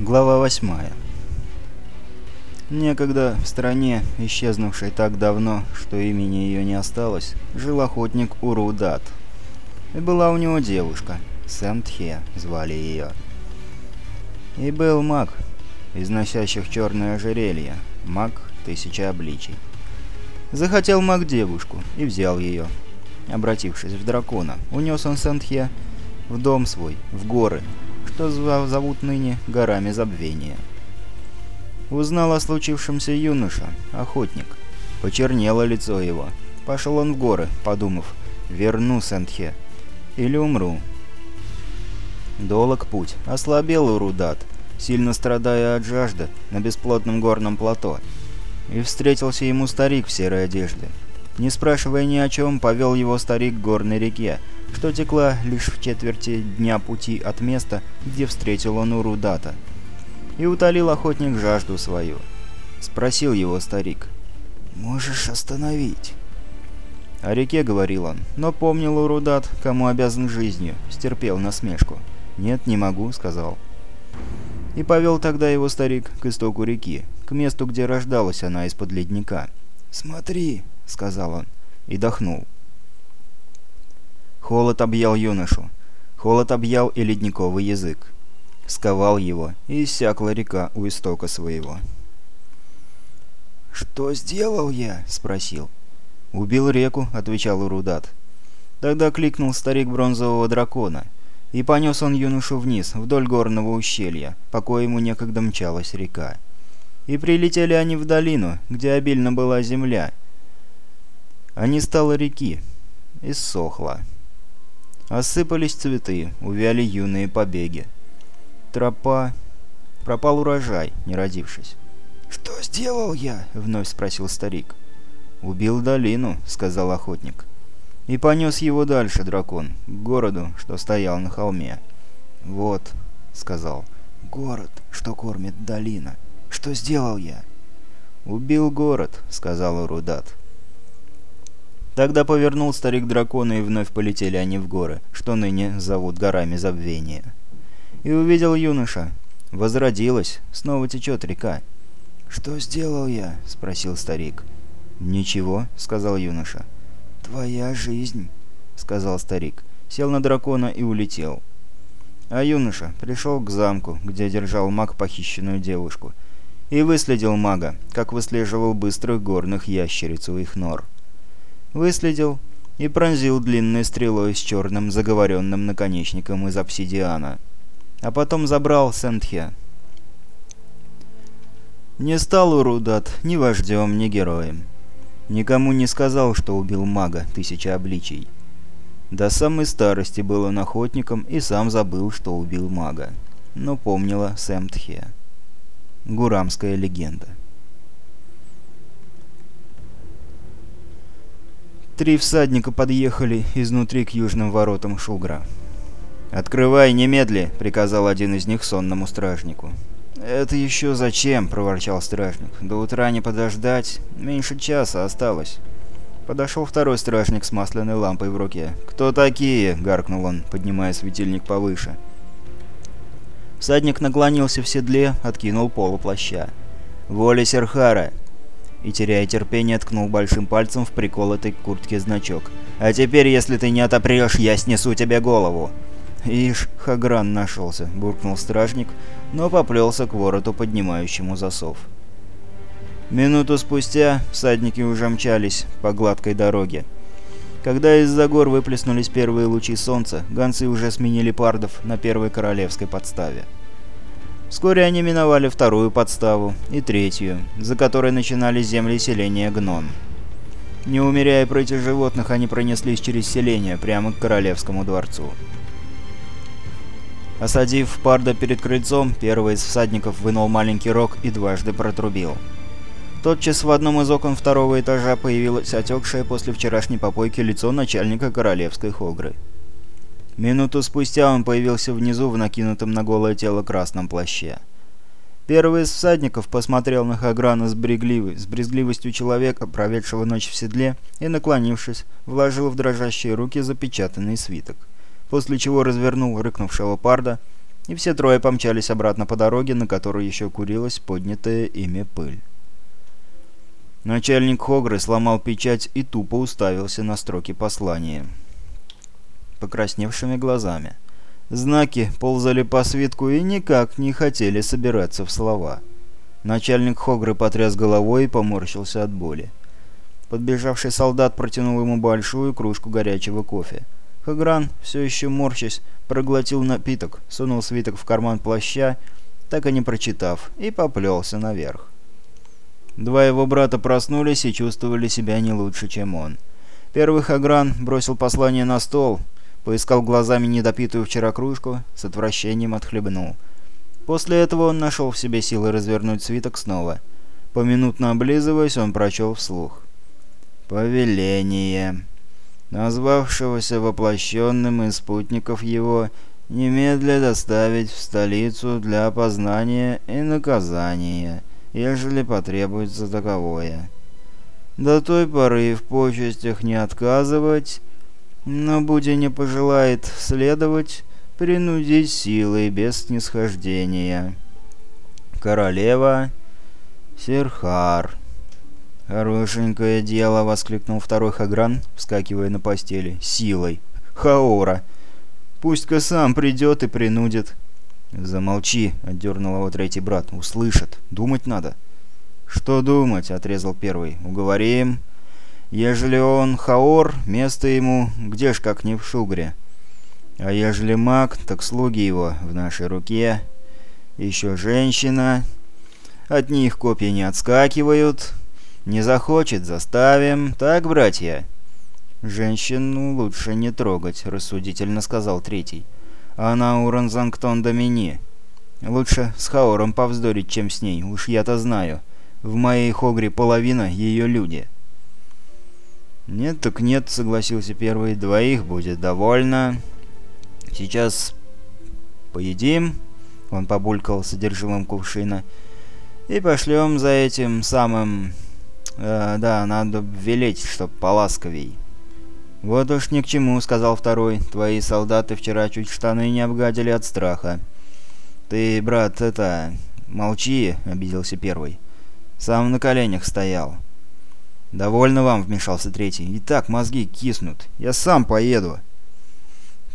Глава 8 Некогда в стране, исчезнувшей так давно, что имени ее не осталось, жил охотник Урудат. И была у него девушка, Сэмтхе звали ее. И был маг, из носящих черное ожерелье, маг тысячи обличий. Захотел маг девушку и взял ее. Обратившись в дракона, унес он Сэмтхе в дом свой, в горы, что зовут ныне горами забвения. Узнал о случившемся юноша, охотник. Почернело лицо его. Пошел он в горы, подумав, верну Сентхе. Или умру. Долог путь. Ослабел Урудат, сильно страдая от жажды, на бесплотном горном плато. И встретился ему старик в серой одежде. Не спрашивая ни о чем, повел его старик к горной реке, что текла лишь в четверти дня пути от места, где встретил он Урудата. И утолил охотник жажду свою. Спросил его старик. «Можешь остановить?» О реке говорил он, но помнил Урудат, кому обязан жизнью, стерпел насмешку. «Нет, не могу», — сказал. И повел тогда его старик к истоку реки, к месту, где рождалась она из-под ледника. «Смотри», — сказал он, и дохнул. Холод объял юношу. Холод объял и ледниковый язык. Сковал его, и иссякла река у истока своего. «Что сделал я?» — спросил. «Убил реку», — отвечал Урудат. Тогда кликнул старик бронзового дракона, и понес он юношу вниз, вдоль горного ущелья, пока ему некогда мчалась река. И прилетели они в долину, где обильно была земля. А не стало реки, и ссохла. Осыпались цветы, увяли юные побеги. Тропа... Пропал урожай, не родившись. «Что сделал я?» — вновь спросил старик. «Убил долину», — сказал охотник. И понес его дальше дракон, к городу, что стоял на холме. «Вот», — сказал, — «город, что кормит долина. Что сделал я?» «Убил город», — сказал Урудат. Тогда повернул старик дракона, и вновь полетели они в горы, что ныне зовут горами забвения. И увидел юноша. Возродилась, снова течет река. «Что сделал я?» — спросил старик. «Ничего», — сказал юноша. «Твоя жизнь», — сказал старик. Сел на дракона и улетел. А юноша пришел к замку, где держал маг похищенную девушку, и выследил мага, как выслеживал быстрых горных ящериц у их нор выследил и пронзил длинной стрелой с черным заговоренным наконечником из обсидиана. А потом забрал Сентхе. Не стал Урудат ни вождем, ни героем. Никому не сказал, что убил мага тысяча обличий. До самой старости был он охотником и сам забыл, что убил мага. Но помнила Сэмтхе. Гурамская легенда. Три всадника подъехали изнутри к южным воротам Шугра. «Открывай немедли!» — приказал один из них сонному стражнику. «Это еще зачем?» — проворчал стражник. «До утра не подождать? Меньше часа осталось». Подошел второй стражник с масляной лампой в руке. «Кто такие?» — гаркнул он, поднимая светильник повыше. Всадник наклонился в седле, откинул полу плаща. «Воля Серхара!» И, теряя терпение, ткнул большим пальцем в приколотый к куртке значок. «А теперь, если ты не отопрешь, я снесу тебе голову!» «Ишь, Хагран нашелся», — буркнул стражник, но поплелся к вороту, поднимающему засов. Минуту спустя всадники уже мчались по гладкой дороге. Когда из-за гор выплеснулись первые лучи солнца, гонцы уже сменили пардов на первой королевской подставе. Вскоре они миновали вторую подставу и третью, за которой начинались земли селения Гнон. Не умеряя против животных, они пронеслись через селение прямо к королевскому дворцу. Осадив Парда перед крыльцом, первый из всадников вынул маленький рог и дважды протрубил. Тотчас в одном из окон второго этажа появилось отекшее после вчерашней попойки лицо начальника королевской хогры. Минуту спустя он появился внизу в накинутом на голое тело красном плаще. Первый из всадников посмотрел на Хаграна с, брезгливой, с брезгливостью человека, проведшего ночь в седле, и, наклонившись, вложил в дрожащие руки запечатанный свиток, после чего развернул рыкнувшего парда и все трое помчались обратно по дороге, на которой еще курилась поднятая ими пыль. Начальник Хогры сломал печать и тупо уставился на строки послания. Покрасневшими глазами. Знаки ползали по свитку и никак не хотели собираться в слова. Начальник Хогры потряс головой и поморщился от боли. Подбежавший солдат протянул ему большую кружку горячего кофе. Хагран, все еще морщась, проглотил напиток, сунул свиток в карман плаща, так и не прочитав, и поплелся наверх. Два его брата проснулись и чувствовали себя не лучше, чем он. Первый Хагран бросил послание на стол, поискал глазами недопитую вчера кружку, с отвращением отхлебнул. После этого он нашел в себе силы развернуть свиток снова. Поминутно облизываясь, он прочел вслух. Повеление, назвавшегося воплощенным из спутников его, немедля доставить в столицу для опознания и наказания, ежели потребуется таковое. До той поры в почестях не отказывать, но, будь не пожелает следовать, принудить силой без снисхождения. Королева Серхар «Хорошенькое дело!» — воскликнул второй Хагран, вскакивая на постели. «Силой! Хаора! Пусть-ка сам придет и принудит!» «Замолчи!» — отдернул его третий брат. «Услышат! Думать надо!» «Что думать?» — отрезал первый. «Уговорим. Ежели он Хаор, место ему где ж как не в Шугре. А ежели маг, так слуги его в нашей руке. Еще женщина. От них копья не отскакивают. Не захочет, заставим. Так, братья?» «Женщину лучше не трогать», — рассудительно сказал третий. «Она у Ранзангтон Домини. Лучше с Хаором повздорить, чем с ней, уж я-то знаю. В моей Хогре половина ее люди». «Нет так нет», — согласился первый. «Двоих будет довольно. Сейчас поедим», — он побулькал содержимым кувшина, — «и пошлем за этим самым «Э, да, надо велеть, чтоб поласковей». «Вот уж ни к чему», — сказал второй. «Твои солдаты вчера чуть штаны не обгадили от страха». «Ты, брат, это... молчи», — обиделся первый. «Сам на коленях стоял». «Довольно вам», — вмешался третий. «И так мозги киснут. Я сам поеду».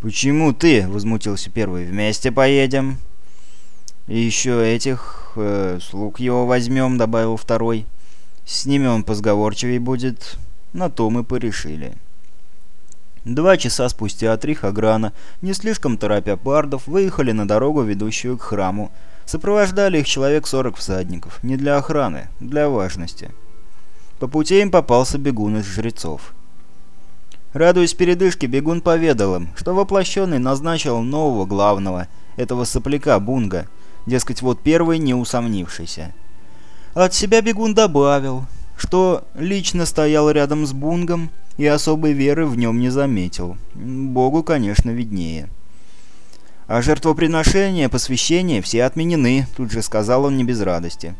«Почему ты?» — возмутился первый. «Вместе поедем». «И еще этих... Э, слуг его возьмем», — добавил второй. С ними он позговорчивей будет. На то мы порешили. Два часа спустя три Хаграна, не слишком торопя пардов, выехали на дорогу, ведущую к храму. Сопровождали их человек сорок всадников. Не для охраны, для важности. По пути им попался бегун из жрецов. Радуясь передышке, бегун поведал им, что воплощенный назначил нового главного, этого сопляка Бунга, дескать, вот первый не усомнившийся. От себя бегун добавил, что лично стоял рядом с Бунгом и особой веры в нем не заметил. Богу, конечно, виднее. А жертвоприношения, посвящения все отменены, тут же сказал он не без радости.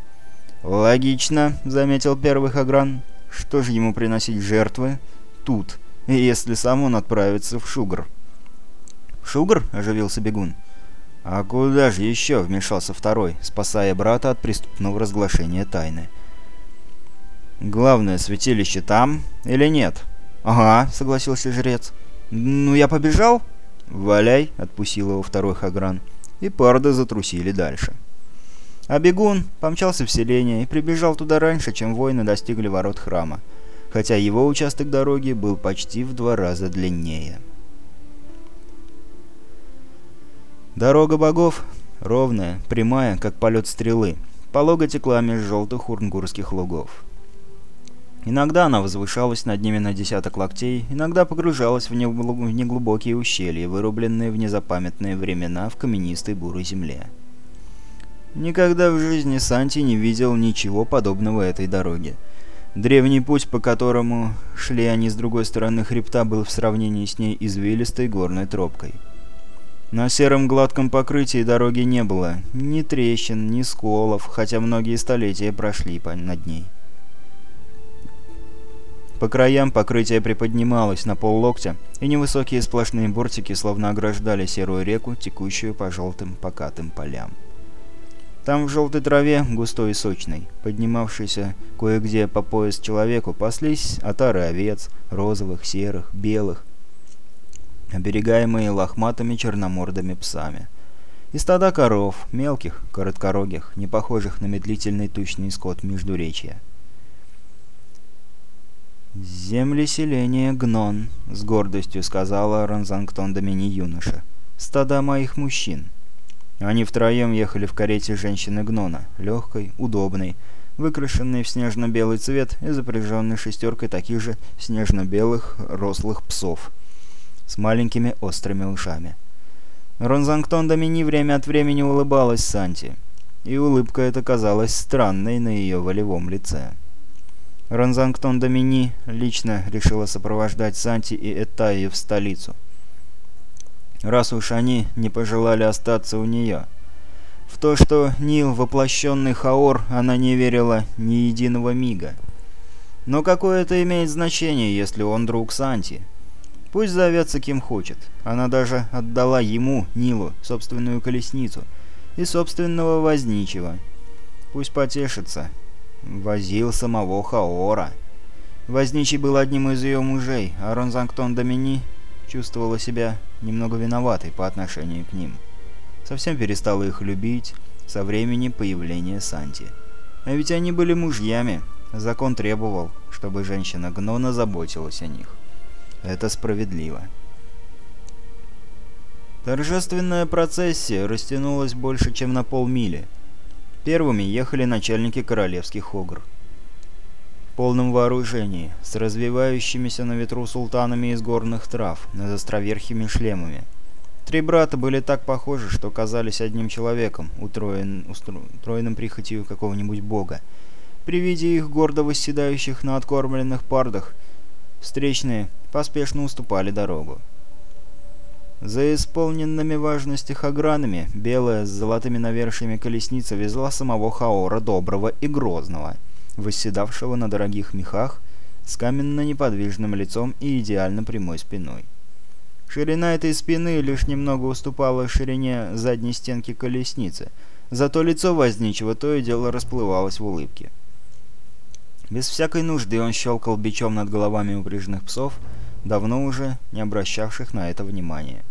«Логично», — заметил первый Хагран. «Что же ему приносить жертвы? Тут, если сам он отправится в Шугр». «Шугр?» — оживился бегун. «А куда же еще?» — вмешался второй, спасая брата от преступного разглашения тайны. «Главное, святилище там или нет?» «Ага», — согласился жрец. «Ну, я побежал?» «Валяй», — отпустил его второй Хагран, и парды затрусили дальше. А бегун помчался в селение и прибежал туда раньше, чем воины достигли ворот храма, хотя его участок дороги был почти в два раза длиннее. Дорога богов ровная, прямая, как полет стрелы, полого текла меж желтых урнгурских лугов. Иногда она возвышалась над ними на десяток локтей, иногда погружалась в неглубокие ущелья, вырубленные в незапамятные времена в каменистой бурой земле. Никогда в жизни Санти не видел ничего подобного этой дороге. Древний путь, по которому шли они с другой стороны хребта, был в сравнении с ней извилистой горной тропкой. На сером гладком покрытии дороги не было ни трещин, ни сколов, хотя многие столетия прошли над ней. По краям покрытие приподнималось на поллоктя, и невысокие сплошные бортики словно ограждали серую реку, текущую по желтым покатым полям. Там в желтой траве, густой и сочной, поднимавшейся кое-где по пояс человеку, паслись отары овец, розовых, серых, белых, оберегаемые лохматыми черномордыми псами. И стада коров, мелких, короткорогих, не похожих на медлительный тучный скот Междуречья. «Земли селения Гнон», — с гордостью сказала Ранзангтон Домини юноша. «Стада моих мужчин». Они втроем ехали в карете женщины Гнона, легкой, удобной, выкрашенной в снежно-белый цвет и запряженной шестеркой таких же снежно-белых рослых псов с маленькими острыми ушами. Ронзангтон Домини время от времени улыбалась Санти, и улыбка эта казалась странной на ее волевом лице. Ронзангтон Домини лично решила сопровождать Санти и Этайи в столицу – раз уж они не пожелали остаться у нее. В то, что Нил воплощенный Хаор, она не верила ни единого мига. Но какое это имеет значение, если он друг Санти? Пусть зовется кем хочет. Она даже отдала ему, Нилу, собственную колесницу и собственного возничего. Пусть потешится. Возил самого Хаора. Возничий был одним из ее мужей, а Ронзангтон Домини чувствовала себя немного виноватой по отношению к ним. Совсем перестала их любить со времени появления Санти. А ведь они были мужьями. Закон требовал, чтобы женщина Гнона заботилась о них. Это справедливо. Торжественная процессия растянулась больше, чем на полмили. Первыми ехали начальники королевских огр полном вооружении, с развивающимися на ветру султанами из горных трав, над островерхими шлемами. Три брата были так похожи, что казались одним человеком, утроен, устроенным прихотью какого-нибудь бога. При виде их гордо восседающих на откормленных пардах, встречные поспешно уступали дорогу. За исполненными важности хагранами белая с золотыми навершиями колесница везла самого Хаора Доброго и Грозного — восседавшего на дорогих мехах, с каменно-неподвижным лицом и идеально прямой спиной. Ширина этой спины лишь немного уступала ширине задней стенки колесницы, зато лицо возничего то и дело расплывалось в улыбке. Без всякой нужды он щелкал бичом над головами упряжных псов, давно уже не обращавших на это внимания.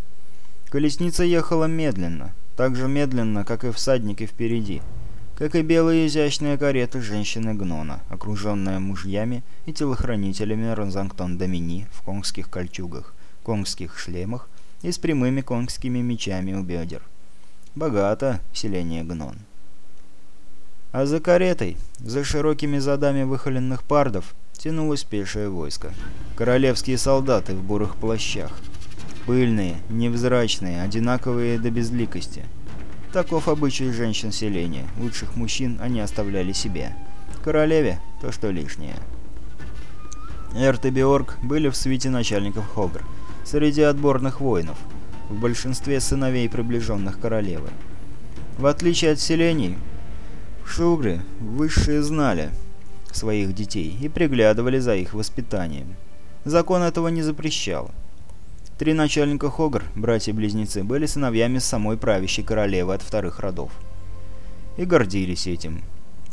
Колесница ехала медленно, так же медленно, как и всадники впереди — как и белая изящная карета женщины Гнона, окруженная мужьями и телохранителями Ронзангтон Домини в конгских кольчугах, конгских шлемах и с прямыми конгскими мечами у бедер. Богато селение Гнон. А за каретой, за широкими задами выхоленных пардов, тянулось пешее войско. Королевские солдаты в бурых плащах. Пыльные, невзрачные, одинаковые до безликости – Таков обычай женщин селения. Лучших мужчин они оставляли себе. Королеве – то, что лишнее. Эрт и Биорг были в свите начальников Хогр, среди отборных воинов, в большинстве сыновей приближенных королевы. В отличие от селений, шугры высшие знали своих детей и приглядывали за их воспитанием. Закон этого не запрещал. Три начальника Хогр, братья-близнецы, были сыновьями самой правящей королевы от вторых родов. И гордились этим.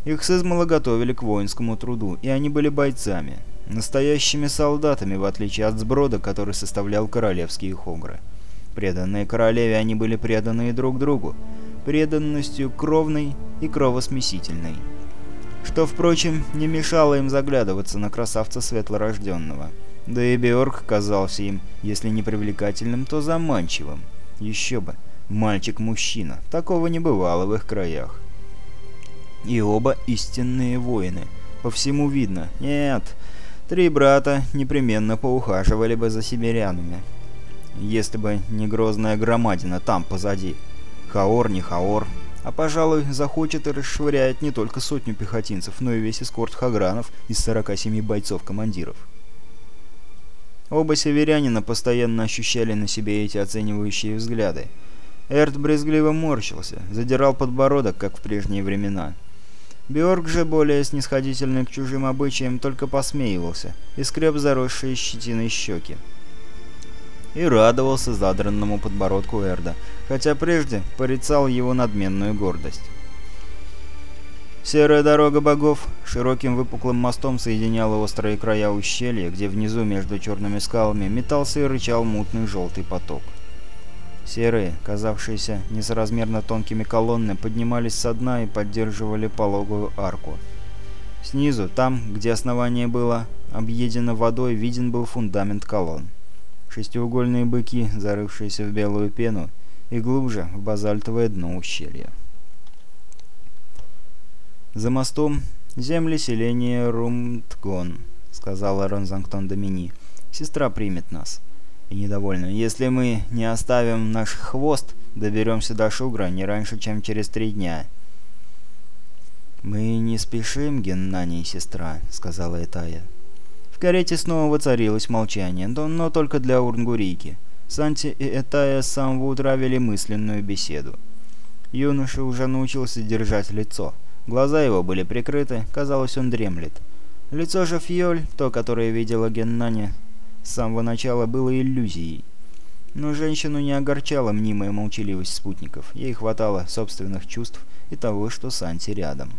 Их с измала готовили к воинскому труду, и они были бойцами, настоящими солдатами, в отличие от сброда, который составлял королевские Хогры. Преданные королеве, они были преданы друг другу, преданностью кровной и кровосмесительной. Что, впрочем, не мешало им заглядываться на красавца светлорожденного – да и Беорг казался им, если не привлекательным, то заманчивым. Еще бы, мальчик-мужчина, такого не бывало в их краях. И оба истинные воины. По всему видно. Нет, три брата непременно поухаживали бы за сибирянами. Если бы не грозная громадина там, позади. Хаор не Хаор, а, пожалуй, захочет и расшвыряет не только сотню пехотинцев, но и весь эскорт хагранов из 47 бойцов-командиров. Оба северянина постоянно ощущали на себе эти оценивающие взгляды. Эрт брезгливо морщился, задирал подбородок, как в прежние времена. Биорг же, более снисходительный к чужим обычаям, только посмеивался и скреб заросшие щетиной щеки. И радовался задранному подбородку Эрда, хотя прежде порицал его надменную гордость. Серая дорога богов широким выпуклым мостом соединяла острые края ущелья, где внизу между черными скалами метался и рычал мутный желтый поток. Серые, казавшиеся несоразмерно тонкими колонны, поднимались со дна и поддерживали пологую арку. Снизу, там, где основание было объедено водой, виден был фундамент колонн. Шестиугольные быки, зарывшиеся в белую пену, и глубже в базальтовое дно ущелья. «За мостом земли селения Румтгон», — сказала Ронзангтон Домини. «Сестра примет нас» и недовольна. «Если мы не оставим наш хвост, доберемся до Шугра не раньше, чем через три дня». «Мы не спешим, Геннани, сестра», — сказала Этая. В карете снова воцарилось молчание, но только для Урнгурики. Санти и Этая с самого утра вели мысленную беседу. Юноша уже научился держать лицо. Глаза его были прикрыты, казалось, он дремлет. Лицо же Фьоль, то, которое видела Геннани, с самого начала было иллюзией. Но женщину не огорчала мнимая молчаливость спутников, ей хватало собственных чувств и того, что Санти рядом.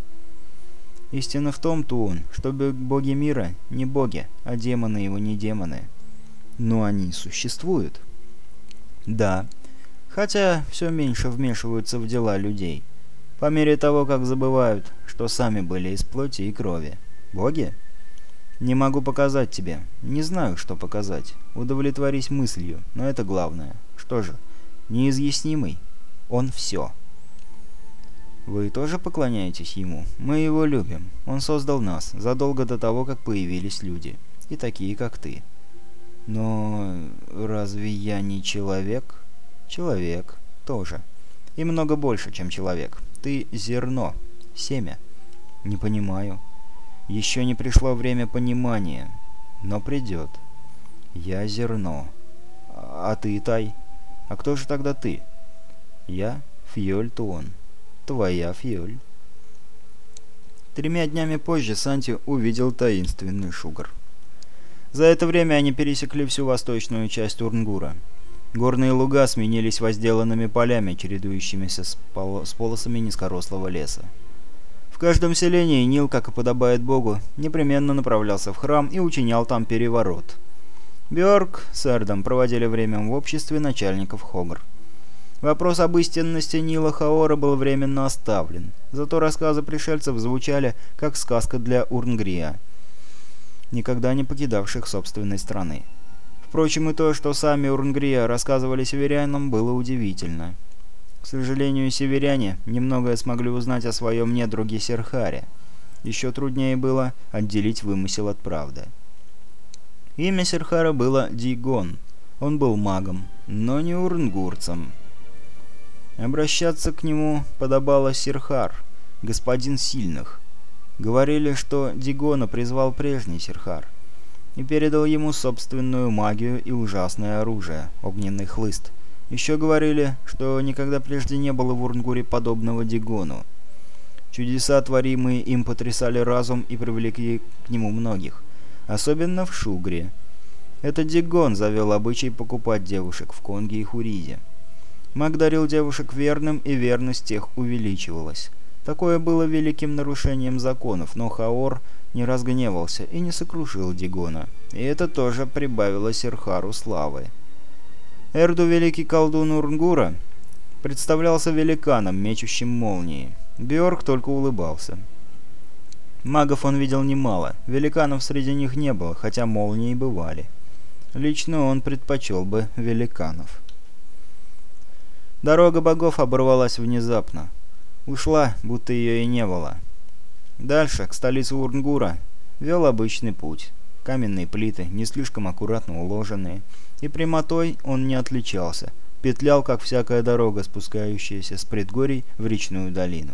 Истина в том, Туон, что боги мира не боги, а демоны его не демоны. Но они существуют. Да, хотя все меньше вмешиваются в дела людей. По мере того, как забывают, что сами были из плоти и крови. Боги? «Не могу показать тебе. Не знаю, что показать. Удовлетворись мыслью, но это главное. Что же, неизъяснимый. Он все». «Вы тоже поклоняетесь ему? Мы его любим. Он создал нас, задолго до того, как появились люди. И такие, как ты». «Но разве я не человек?» «Человек. Тоже. И много больше, чем человек. Ты зерно. Семя». «Не понимаю». Еще не пришло время понимания, но придет. Я зерно. А ты, Тай? А кто же тогда ты? Я Фьоль Туон. Твоя Фьоль. Тремя днями позже Санти увидел таинственный шугар. За это время они пересекли всю восточную часть Урнгура. Горные луга сменились возделанными полями, чередующимися с, пол с полосами низкорослого леса. В каждом селении Нил, как и подобает богу, непременно направлялся в храм и учинял там переворот. Бjörk с Эрдом проводили время в обществе начальников Хогр. Вопрос об истинности Нила Хаора был временно оставлен, зато рассказы пришельцев звучали как сказка для Урнгрия, никогда не покидавших собственной страны. Впрочем, и то, что сами Урнгрия рассказывали северянам, было удивительно. К сожалению, северяне немногое смогли узнать о своем недруге Серхаре. Еще труднее было отделить вымысел от правды. Имя Серхара было Дигон. Он был магом, но не урнгурцем. Обращаться к нему подобало Серхар, господин сильных. Говорили, что Дигона призвал прежний Серхар и передал ему собственную магию и ужасное оружие — огненный хлыст — еще говорили, что никогда прежде не было в Урнгуре подобного Дигону. Чудеса, творимые им, потрясали разум и привлекли к нему многих. Особенно в Шугре. Этот Дигон завел обычай покупать девушек в Конге и Хуриде. Маг дарил девушек верным, и верность тех увеличивалась. Такое было великим нарушением законов, но Хаор не разгневался и не сокрушил Дигона. И это тоже прибавило Серхару славы. Эрду Великий Колдун Урнгура представлялся великаном, мечущим молнии. Бьорк только улыбался. Магов он видел немало, великанов среди них не было, хотя молнии бывали. Лично он предпочел бы великанов. Дорога богов оборвалась внезапно. Ушла, будто ее и не было. Дальше, к столице Урнгура, вел обычный путь. Каменные плиты, не слишком аккуратно уложенные, и прямотой он не отличался, петлял, как всякая дорога, спускающаяся с предгорий в речную долину.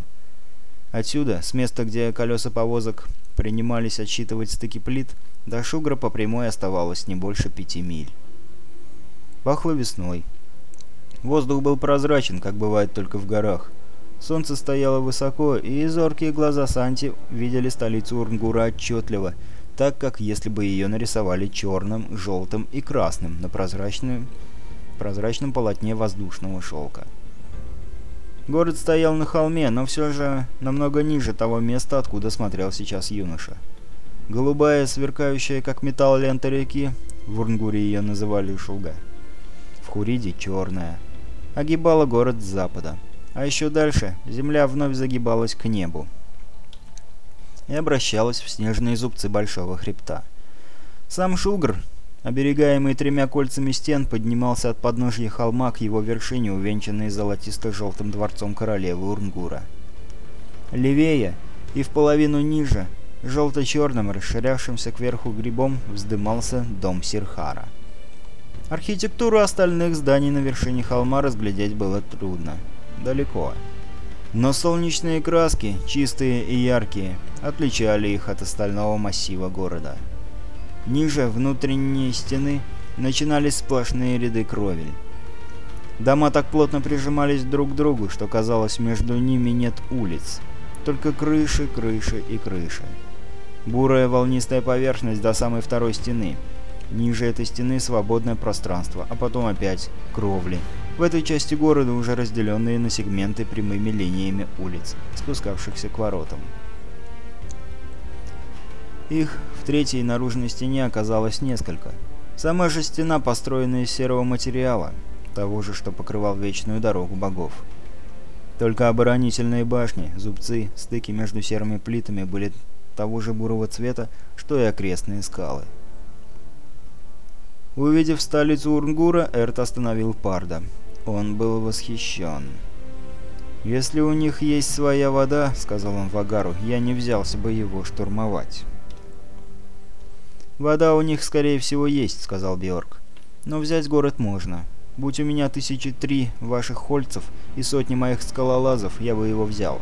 Отсюда, с места, где колеса повозок принимались отсчитывать стыки плит, до Шугра по прямой оставалось не больше пяти миль. Пахло весной. Воздух был прозрачен, как бывает только в горах. Солнце стояло высоко, и зоркие глаза Санти видели столицу Урнгура отчетливо, так как если бы ее нарисовали черным, желтым и красным на прозрачном, прозрачном полотне воздушного шелка. Город стоял на холме, но все же намного ниже того места, откуда смотрел сейчас юноша. Голубая, сверкающая как металл лента реки, в Урнгуре ее называли Шулга. В Хуриде черная. Огибала город с запада. А еще дальше земля вновь загибалась к небу и обращалась в снежные зубцы большого хребта. Сам Шугр, оберегаемый тремя кольцами стен, поднимался от подножья холма к его вершине, увенчанной золотисто-желтым дворцом королевы Урнгура. Левее и в половину ниже, желто-черным, расширявшимся кверху грибом, вздымался дом Сирхара. Архитектуру остальных зданий на вершине холма разглядеть было трудно далеко. Но солнечные краски, чистые и яркие, отличали их от остального массива города. Ниже внутренней стены начинались сплошные ряды кровель. Дома так плотно прижимались друг к другу, что казалось, между ними нет улиц. Только крыши, крыши и крыши. Бурая волнистая поверхность до самой второй стены. Ниже этой стены свободное пространство, а потом опять кровли, в этой части города уже разделенные на сегменты прямыми линиями улиц, спускавшихся к воротам. Их в третьей наружной стене оказалось несколько. Сама же стена построена из серого материала, того же, что покрывал вечную дорогу богов. Только оборонительные башни, зубцы, стыки между серыми плитами были того же бурого цвета, что и окрестные скалы. Увидев столицу Урнгура, Эрт остановил Парда. Он был восхищен. «Если у них есть своя вода, — сказал он Вагару, — я не взялся бы его штурмовать». «Вода у них, скорее всего, есть», — сказал Бьорк. «Но взять город можно. Будь у меня тысячи три ваших хольцев и сотни моих скалолазов, я бы его взял.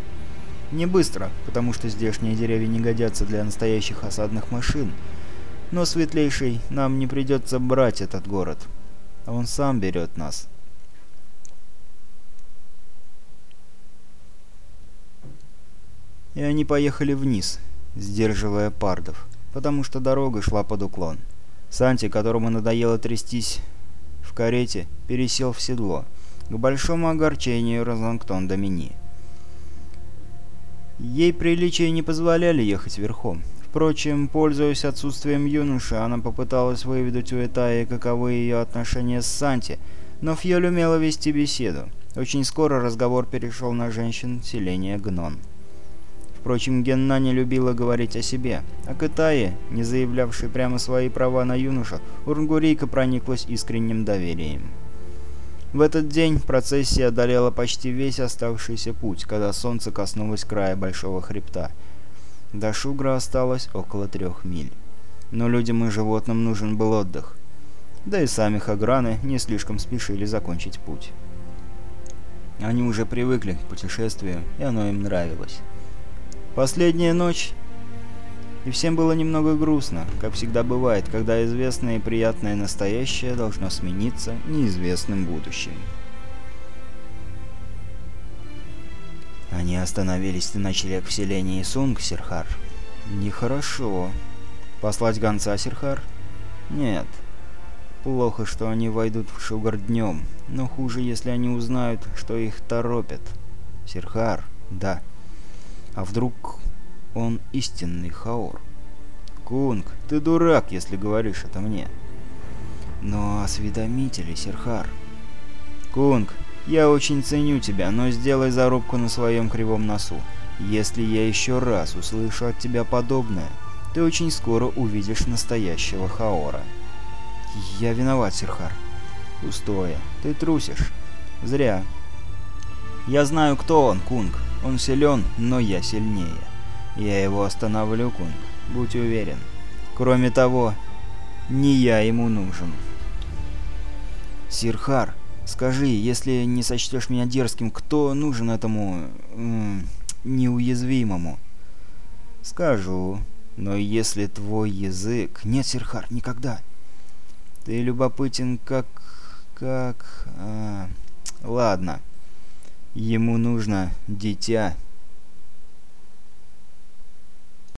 Не быстро, потому что здешние деревья не годятся для настоящих осадных машин. Но, светлейший, нам не придется брать этот город. Он сам берет нас». И они поехали вниз, сдерживая пардов, потому что дорога шла под уклон. Санти, которому надоело трястись в карете, пересел в седло, к большому огорчению Розангтон Домини. Ей приличия не позволяли ехать верхом. Впрочем, пользуясь отсутствием юноши, она попыталась выведать у Этаи, каковы ее отношения с Санти, но Фьель умела вести беседу. Очень скоро разговор перешел на женщин селения Гнон. Впрочем, Генна не любила говорить о себе. А Китае, не заявлявшей прямо свои права на юноша, Урнгурийка прониклась искренним доверием. В этот день процессия одолела почти весь оставшийся путь, когда солнце коснулось края большого хребта. До Шугра осталось около трех миль. Но людям и животным нужен был отдых. Да и сами Хаграны не слишком спешили закончить путь. Они уже привыкли к путешествию, и оно им нравилось. Последняя ночь, и всем было немного грустно, как всегда бывает, когда известное и приятное настоящее должно смениться неизвестным будущим. Они остановились на ночлег в селении Сунг, Сирхар. Нехорошо. Послать гонца, Сирхар? Нет. Плохо, что они войдут в Шугар днем, но хуже, если они узнают, что их торопят. Сирхар? Да. А вдруг он истинный Хаор? Кунг, ты дурак, если говоришь это мне. Но осведомители, Серхар. Кунг, я очень ценю тебя, но сделай зарубку на своем кривом носу. Если я еще раз услышу от тебя подобное, ты очень скоро увидишь настоящего Хаора. Я виноват, Серхар. Пустое. Ты трусишь. Зря. Я знаю, кто он, Кунг. Он силен, но я сильнее. Я его остановлю, Кунг, будь уверен. Кроме того, не я ему нужен. Сирхар, скажи, если не сочтешь меня дерзким, кто нужен этому... неуязвимому? Скажу, но если твой язык... Нет, Сирхар, никогда. Ты любопытен как... как... А... Ладно. Ему нужно дитя.